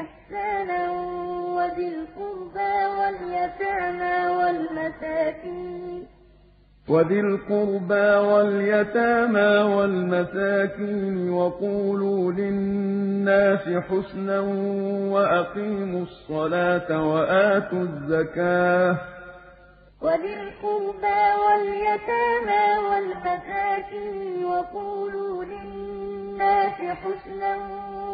إِحْسَانًا وَذِي الْقُرْبَىٰ وَالْيَتَامَىٰ وَالْمَسَاكِينِ. وذي القربى واليتامى والمساكين وقولوا للناس حسنا وأقيموا الصلاة وآتوا الزكاة. وذي القربى واليتامى والمساكين وقولوا للناس حسنا